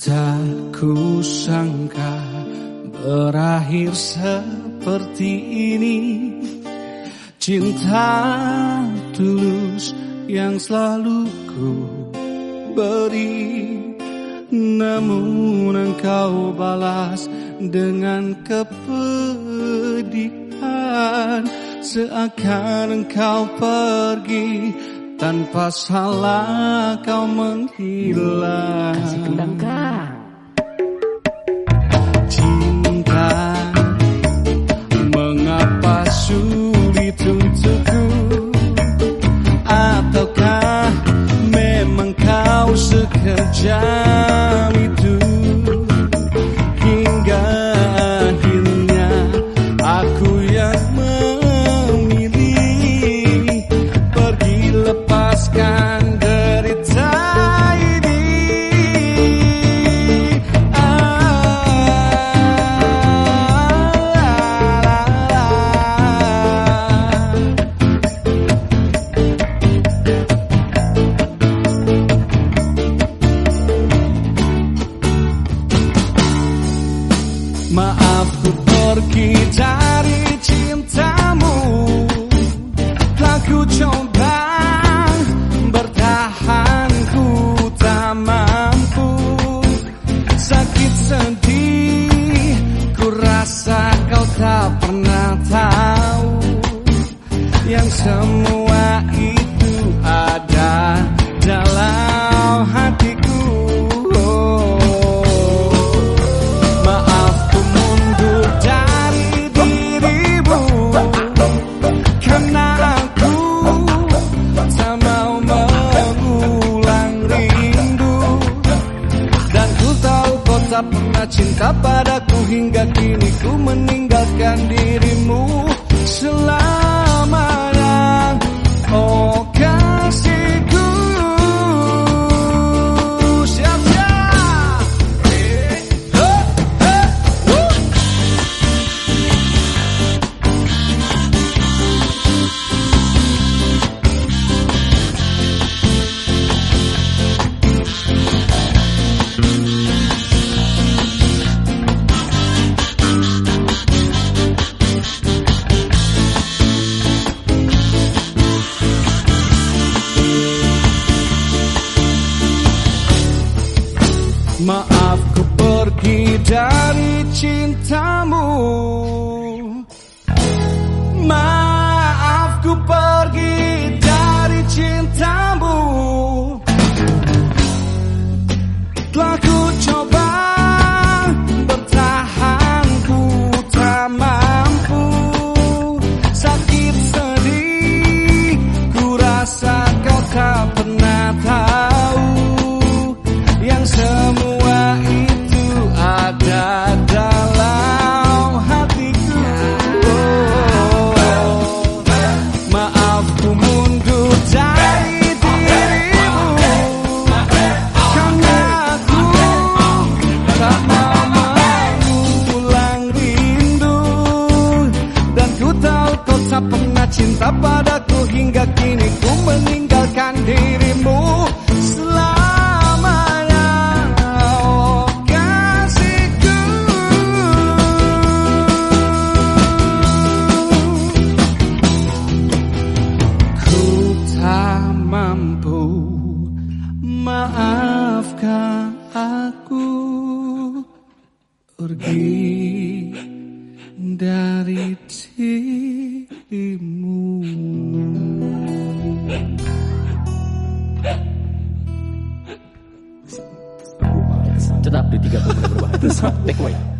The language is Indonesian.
Ku sangka berakhir seperti ini. Cinta tulus yang selalu ku beri. Namun engkau balas dengan kepedihan. Seakan engkau pergi tanpa salah kau menghilang. Kasih kendang kak ku coba bertahan ku tak mampu. Sakit sedih cinta padaku hingga kini ku meninggalkan dirimu dari cintamu. Maaf ku pergi dari cintamu. Telah ku coba bertahan ku tak mampu. Sakit sedih ku rasa kau tak pernah tahu. Yang semua kau tak pernah cinta padaku Hingga kini ku meninggalkan dirimu selamanya. Oh kasihku. Ku tak mampu Maafkan aku. Pergi dari dirimu interesante, güey.